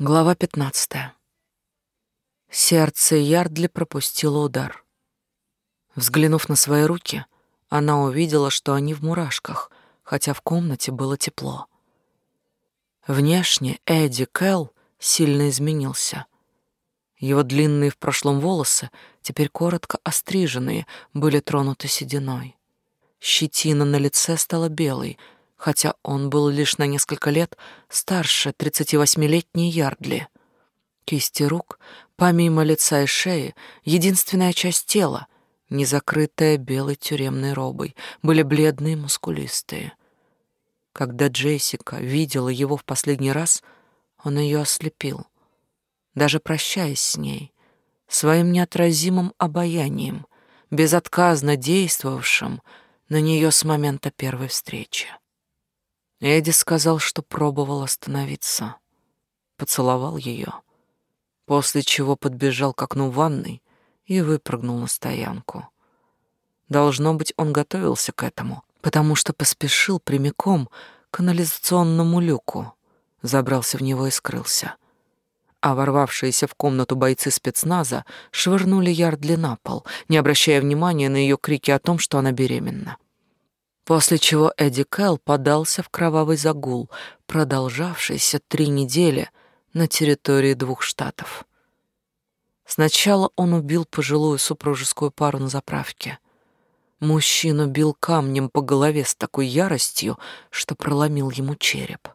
Глава 15. Сердце Ярдли пропустило удар. Взглянув на свои руки, она увидела, что они в мурашках, хотя в комнате было тепло. Внешне Эдди Кэл сильно изменился. Его длинные в прошлом волосы, теперь коротко остриженные, были тронуты сединой. Щетина на лице стала белой — хотя он был лишь на несколько лет старше 38-летней Ярдли. Кисти рук, помимо лица и шеи, единственная часть тела, не закрытая белой тюремной робой, были бледные мускулистые. Когда Джессика видела его в последний раз, он ее ослепил. Даже прощаясь с ней, своим неотразимым обаянием, безотказно действовавшим на нее с момента первой встречи. Эдди сказал, что пробовал остановиться. Поцеловал ее, после чего подбежал к окну ванной и выпрыгнул на стоянку. Должно быть, он готовился к этому, потому что поспешил прямиком к канализационному люку, забрался в него и скрылся. А ворвавшиеся в комнату бойцы спецназа швырнули Ярдли на пол, не обращая внимания на ее крики о том, что она беременна после чего Эдди Кэл подался в кровавый загул, продолжавшийся три недели на территории двух штатов. Сначала он убил пожилую супружескую пару на заправке. Мужчину бил камнем по голове с такой яростью, что проломил ему череп.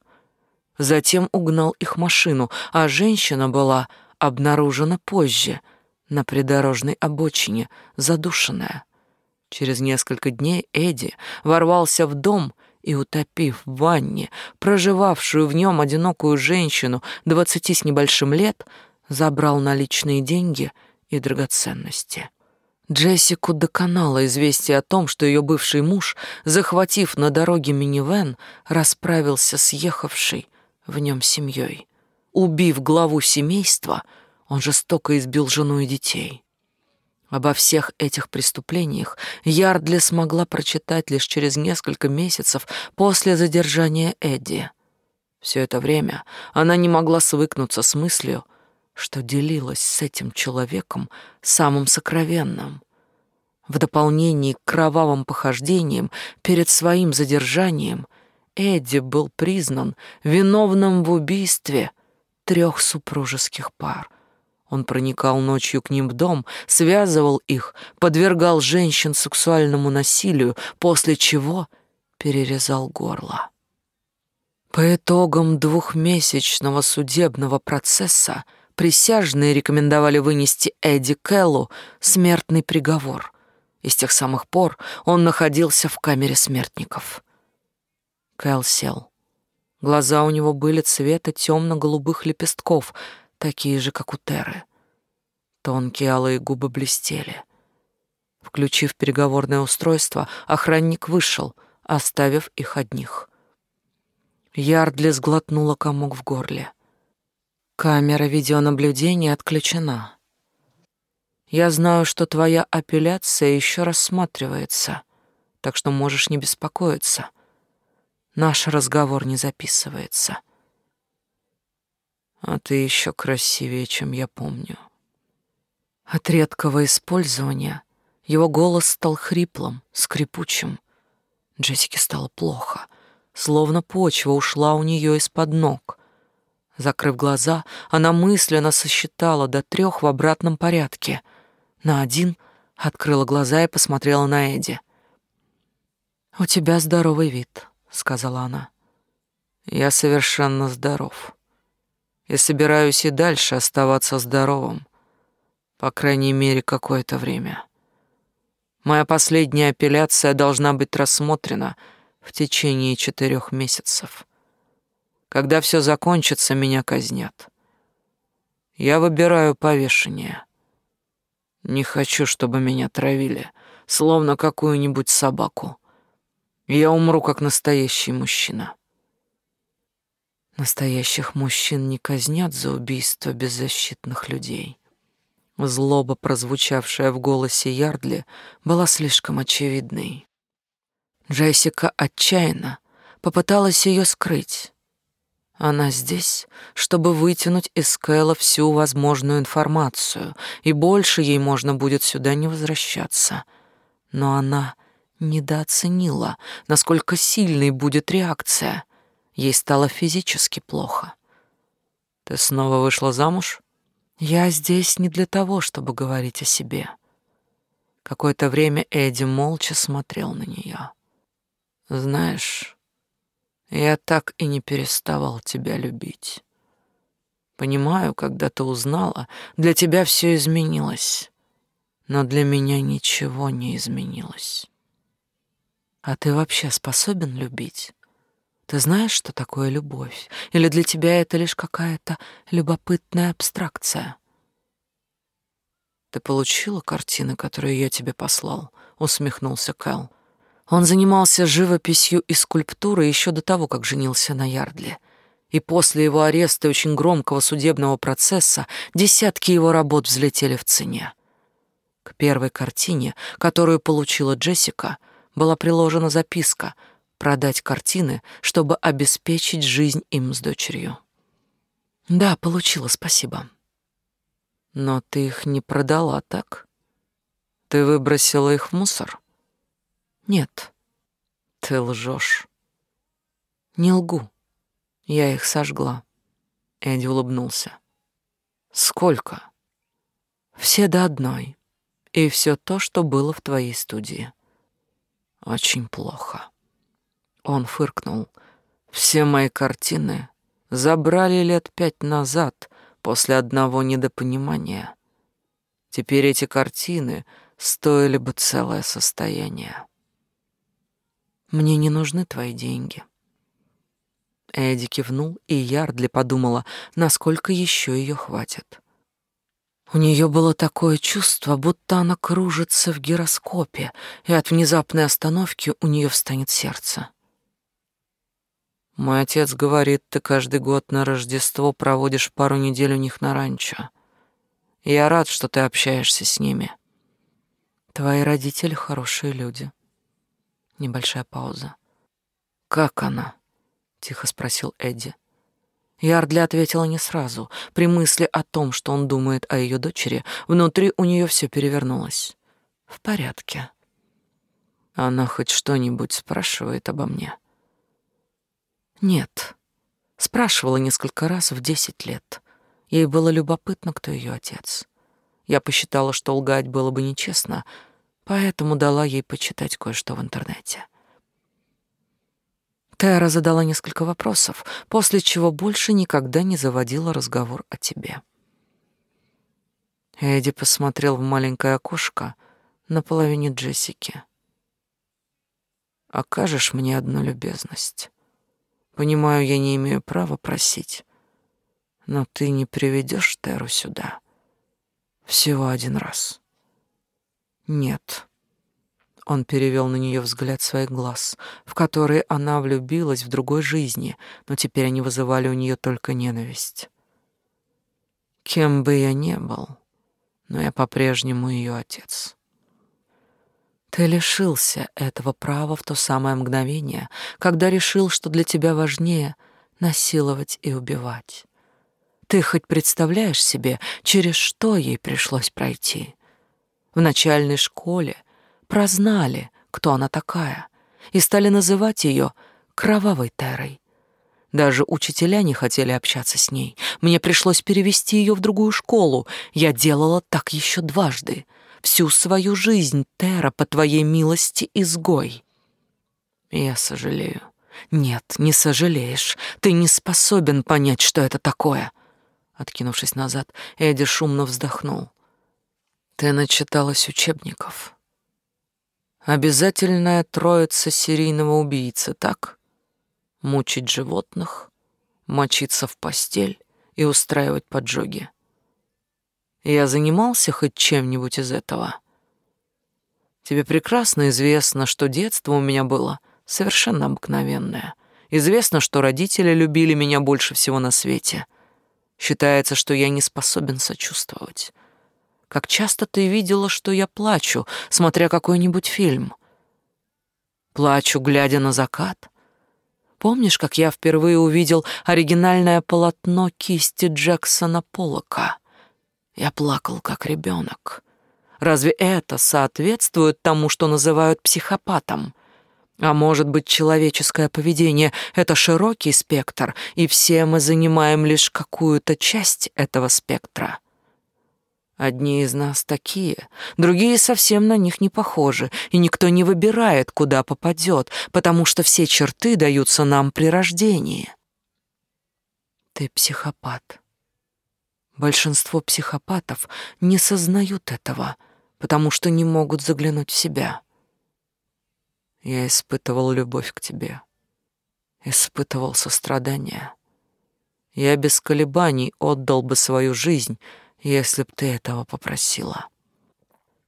Затем угнал их машину, а женщина была обнаружена позже на придорожной обочине, задушенная. Через несколько дней Эдди ворвался в дом и, утопив в ванне проживавшую в нем одинокую женщину двадцати с небольшим лет, забрал наличные деньги и драгоценности. Джессику доконало известие о том, что ее бывший муж, захватив на дороге минивэн, расправился с ехавшей в нем семьей. Убив главу семейства, он жестоко избил жену и детей. Обо всех этих преступлениях Ярдли смогла прочитать лишь через несколько месяцев после задержания Эдди. Все это время она не могла свыкнуться с мыслью, что делилась с этим человеком самым сокровенным. В дополнение к кровавым похождениям перед своим задержанием Эдди был признан виновным в убийстве трех супружеских пар — он проникал ночью к ним в дом, связывал их, подвергал женщин сексуальному насилию, после чего перерезал горло. По итогам двухмесячного судебного процесса присяжные рекомендовали вынести Эдди Келлу смертный приговор, и с тех самых пор он находился в камере смертников. Кэл сел. Глаза у него были цвета темно-голубых лепестков — такие же, как у Теры. Тонкие алые губы блестели. Включив переговорное устройство, охранник вышел, оставив их одних. Ярдли сглотнула комок в горле. Камера видеонаблюдения отключена. Я знаю, что твоя апелляция еще рассматривается, так что можешь не беспокоиться. Наш разговор не записывается. А ты еще красивее, чем я помню. От редкого использования его голос стал хриплым, скрипучим. Джессике стало плохо, словно почва ушла у нее из-под ног. Закрыв глаза, она мысленно сосчитала до трех в обратном порядке. На один открыла глаза и посмотрела на Эдди. «У тебя здоровый вид», — сказала она. «Я совершенно здоров», и собираюсь и дальше оставаться здоровым, по крайней мере, какое-то время. Моя последняя апелляция должна быть рассмотрена в течение четырех месяцев. Когда все закончится, меня казнят. Я выбираю повешение. Не хочу, чтобы меня травили, словно какую-нибудь собаку. Я умру, как настоящий мужчина. Настоящих мужчин не казнят за убийство беззащитных людей. Злоба, прозвучавшая в голосе Ярдли, была слишком очевидной. Джессика отчаянно попыталась ее скрыть. Она здесь, чтобы вытянуть из Кэлла всю возможную информацию, и больше ей можно будет сюда не возвращаться. Но она недооценила, насколько сильной будет реакция. Ей стало физически плохо. «Ты снова вышла замуж?» «Я здесь не для того, чтобы говорить о себе». Какое-то время Эдди молча смотрел на нее. «Знаешь, я так и не переставал тебя любить. Понимаю, когда ты узнала, для тебя все изменилось, но для меня ничего не изменилось. А ты вообще способен любить? Ты знаешь, что такое любовь? Или для тебя это лишь какая-то любопытная абстракция? Ты получила картины, которые я тебе послал? Усмехнулся Кэл. Он занимался живописью и скульптурой еще до того, как женился на Ярдле. И после его ареста и очень громкого судебного процесса десятки его работ взлетели в цене. К первой картине, которую получила Джессика, была приложена записка продать картины, чтобы обеспечить жизнь им с дочерью. Да, получила, спасибо. Но ты их не продала, так? Ты выбросила их в мусор? Нет. Ты лжешь. Не лгу. Я их сожгла. Эдди улыбнулся. Сколько? Все до одной. И все то, что было в твоей студии. Очень плохо. Он фыркнул. Все мои картины забрали лет пять назад после одного недопонимания. Теперь эти картины стоили бы целое состояние. Мне не нужны твои деньги. Эдди кивнул, и Ярдли подумала, насколько еще ее хватит. У нее было такое чувство, будто она кружится в гироскопе, и от внезапной остановки у нее встанет сердце. Мой отец говорит, ты каждый год на Рождество проводишь пару недель у них на ранчо. Я рад, что ты общаешься с ними. Твои родители хорошие люди. Небольшая пауза. «Как она?» — тихо спросил Эдди. Ярдли ответила не сразу. При мысли о том, что он думает о ее дочери, внутри у нее все перевернулось. «В порядке». «Она хоть что-нибудь спрашивает обо мне?» «Нет». Спрашивала несколько раз в десять лет. Ей было любопытно, кто ее отец. Я посчитала, что лгать было бы нечестно, поэтому дала ей почитать кое-что в интернете. Тера задала несколько вопросов, после чего больше никогда не заводила разговор о тебе. Эдди посмотрел в маленькое окошко на половине Джессики. «Окажешь мне одну любезность? Понимаю, я не имею права просить, но ты не приведешь Теру сюда. Всего один раз». Нет. Он перевел на нее взгляд своих глаз, в которые она влюбилась в другой жизни, но теперь они вызывали у нее только ненависть. Кем бы я ни был, но я по-прежнему ее отец. Ты лишился этого права в то самое мгновение, когда решил, что для тебя важнее насиловать и убивать. Ты хоть представляешь себе, через что ей пришлось пройти? В начальной школе прознали, кто она такая, и стали называть ее Кровавой Терой. Даже учителя не хотели общаться с ней. Мне пришлось перевести ее в другую школу. Я делала так еще дважды. Всю свою жизнь, Тера, по твоей милости, изгой. Я сожалею. Нет, не сожалеешь. Ты не способен понять, что это такое. Откинувшись назад, Эдди шумно вздохнул. Ты начиталась учебников. Обязательная троица серийного убийцы, так? Мучить животных, мочиться в постель и устраивать поджоги. Я занимался хоть чем-нибудь из этого? Тебе прекрасно известно, что детство у меня было совершенно обыкновенное. Известно, что родители любили меня больше всего на свете. Считается, что я не способен сочувствовать. Как часто ты видела, что я плачу, смотря какой-нибудь фильм? Плачу, глядя на закат. Помнишь, как я впервые увидел оригинальное полотно кисти Джексона Поллока? Я плакал, как ребенок. Разве это соответствует тому, что называют психопатом? А может быть, человеческое поведение — это широкий спектр, и все мы занимаем лишь какую-то часть этого спектра? Одни из нас такие, другие совсем на них не похожи, и никто не выбирает, куда попадет, потому что все черты даются нам при рождении. Ты психопат. Большинство психопатов не сознают этого, потому что не могут заглянуть в себя. Я испытывал любовь к тебе, испытывал сострадание. Я без колебаний отдал бы свою жизнь, если б ты этого попросила.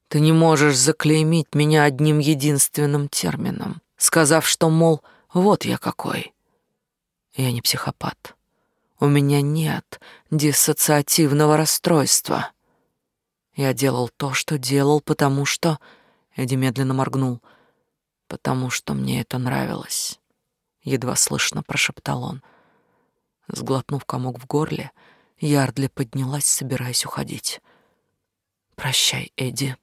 Ты не можешь заклеймить меня одним единственным термином, сказав, что, мол, вот я какой. Я не психопат. У меня нет диссоциативного расстройства. Я делал то, что делал, потому что... Эдди медленно моргнул — потому что мне это нравилось, едва слышно прошептал он. Сглотнув комок в горле, Ярдли поднялась, собираясь уходить. Прощай, Эдди.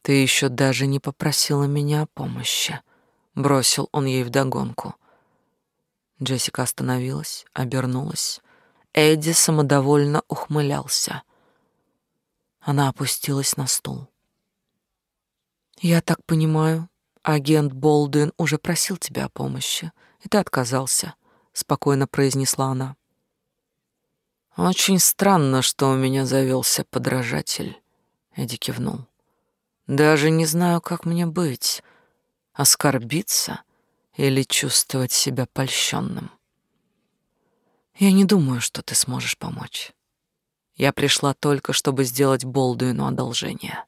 Ты еще даже не попросила меня о помощи, бросил он ей вдогонку. Джессика остановилась, обернулась. Эдди самодовольно ухмылялся. Она опустилась на стул. «Я так понимаю, агент Болдуин уже просил тебя о помощи, и ты отказался», — спокойно произнесла она. «Очень странно, что у меня завелся подражатель», — Эдди кивнул. «Даже не знаю, как мне быть, оскорбиться или чувствовать себя польщенным. Я не думаю, что ты сможешь помочь. Я пришла только, чтобы сделать Болдуину одолжение».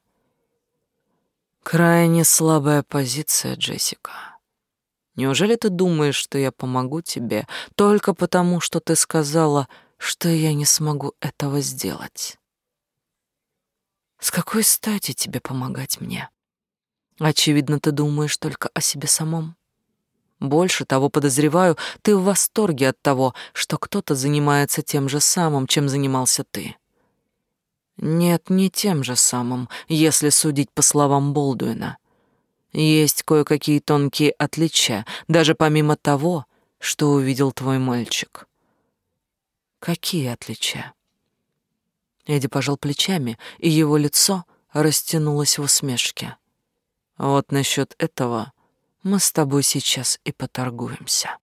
Крайне слабая позиция, Джессика. Неужели ты думаешь, что я помогу тебе только потому, что ты сказала, что я не смогу этого сделать? С какой стати тебе помогать мне? Очевидно, ты думаешь только о себе самом. Больше того, подозреваю, ты в восторге от того, что кто-то занимается тем же самым, чем занимался ты. Нет, не тем же самым, если судить по словам Болдуина. Есть кое-какие тонкие отличия, даже помимо того, что увидел твой мальчик. Какие отличия? Эдди пожал плечами, и его лицо растянулось в усмешке. Вот насчет этого мы с тобой сейчас и поторгуемся.